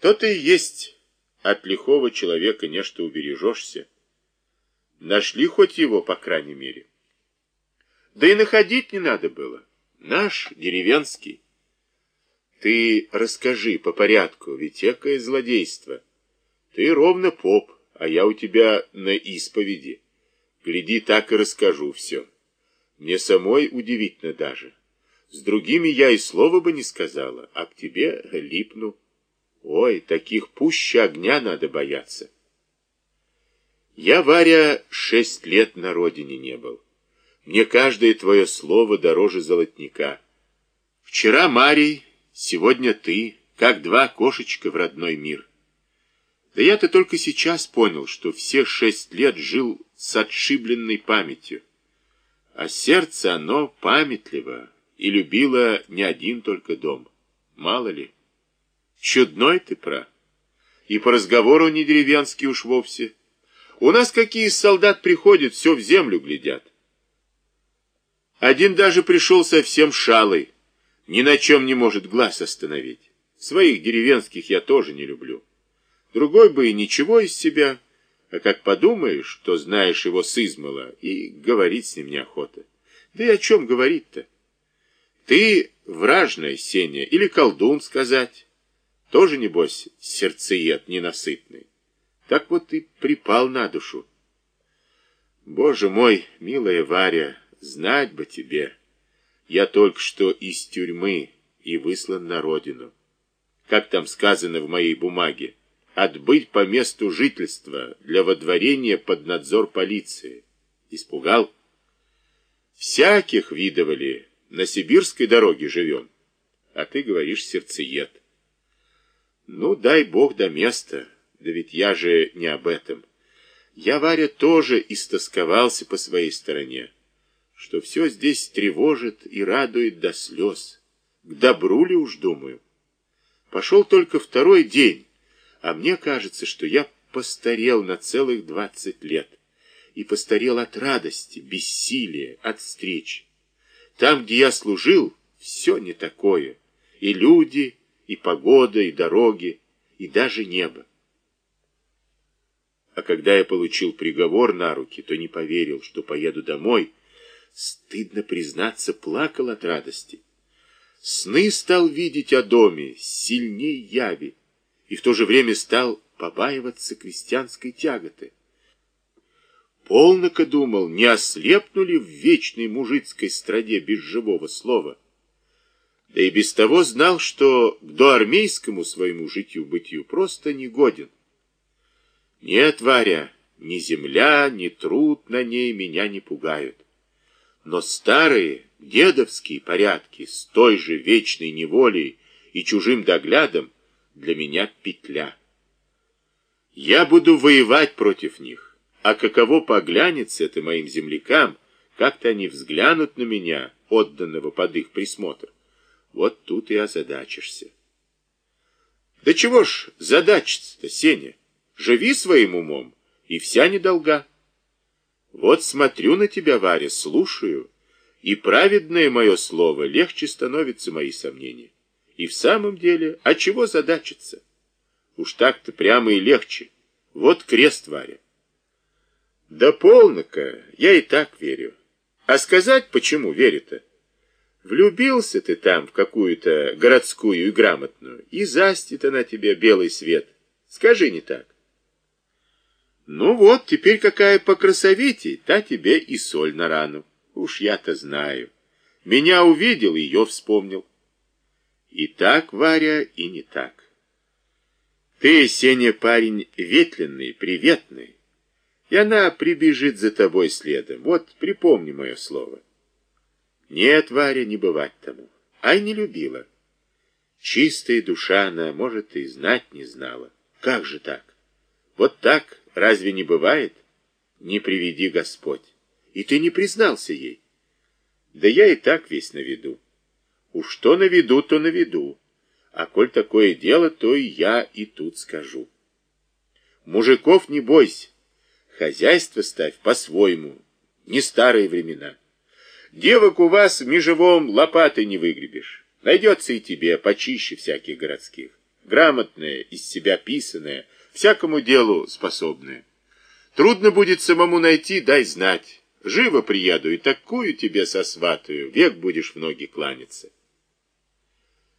То-то и есть. От лихого человека нечто убережешься. Нашли хоть его, по крайней мере. Да и находить не надо было. Наш, деревенский. Ты расскажи по порядку, ведь экое злодейство. Ты ровно поп, а я у тебя на исповеди. Гляди, так и расскажу все. Мне самой удивительно даже. С другими я и слова бы не сказала, а к тебе липну. Ой, таких пуще огня надо бояться. Я, Варя, шесть лет на родине не был. Мне каждое твое слово дороже золотника. Вчера Марий, сегодня ты, как два кошечка в родной мир. Да я-то только сейчас понял, что все шесть лет жил с отшибленной памятью. А сердце оно памятливо и любило не один только дом. Мало ли. Чудной ты, пра. И по разговору не деревенский уж вовсе. У нас какие солдат приходят, все в землю глядят. Один даже пришел совсем шалый, ни на чем не может глаз остановить. Своих деревенских я тоже не люблю. Другой бы и ничего из себя, а как подумаешь, что знаешь его с измала, и говорить с ним неохота. Да и о чем говорить-то? Ты вражная, Сеня, или колдун сказать. Тоже, небось, сердцеед ненасытный. Так вот и припал на душу. Боже мой, милая Варя, знать бы тебе. Я только что из тюрьмы и выслан на родину. Как там сказано в моей бумаге? Отбыть по месту жительства для водворения под надзор полиции. Испугал? Всяких видывали. На сибирской дороге живем. А ты говоришь сердцеед. Ну, дай бог до места. Да ведь я же не об этом. Я, Варя, тоже истосковался по своей стороне, что все здесь тревожит и радует до слез. К добру ли уж думаю? Пошел только второй день, а мне кажется, что я постарел на целых двадцать лет. И постарел от радости, бессилия, от встреч. Там, где я служил, все не такое. И люди, и погода, и дороги, и даже небо. А когда я получил приговор на руки, то не поверил, что поеду домой. Стыдно признаться, плакал от радости. Сны стал видеть о доме, сильней яви, и в то же время стал побаиваться крестьянской тяготы. Полноко думал, не ослепнули в вечной мужицкой страде без живого слова да и без того знал, что к доармейскому своему житью-бытию просто не годен. Нет, Варя, ни земля, ни труд на ней меня не пугают. Но старые, дедовские порядки с той же вечной неволей и чужим доглядом для меня петля. Я буду воевать против них, а каково поглянется это моим землякам, как-то они взглянут на меня, отданного под их присмотр. Вот тут и озадачишься. Да чего ж задачиться-то, Сеня? Живи своим умом, и вся недолга. Вот смотрю на тебя, Варя, слушаю, и праведное мое слово легче становится мои сомнения. И в самом деле, а чего задачиться? Уж так-то прямо и легче. Вот крест, Варя. Да полно-ка, я и так верю. А сказать, почему верю-то? Влюбился ты там в какую-то городскую и грамотную, и застит она тебе белый свет. Скажи не так. Ну вот, теперь какая покрасовитей, та тебе и соль на рану. Уж я-то знаю. Меня увидел, ее вспомнил. И так, Варя, и не так. Ты, Сеня, парень ветленный, приветный, и она прибежит за тобой следом. Вот припомни мое слово. Нет, Варя, не бывать тому. Ай, не любила. Чистая душа она, может, и знать не знала. Как же так? Вот так разве не бывает? Не приведи Господь. И ты не признался ей. Да я и так весь на виду. Уж что на виду, то на виду. А коль такое дело, то и я и тут скажу. Мужиков не бойся. Хозяйство ставь по-своему. Не старые времена. Девок у вас межевом лопатой не выгребешь. Найдется и тебе почище всяких городских. грамотная, из себя писаная, всякому делу способная. Трудно будет самому найти, дай знать. Живо приеду и такую тебе сосватаю, век будешь в ноги кланяться.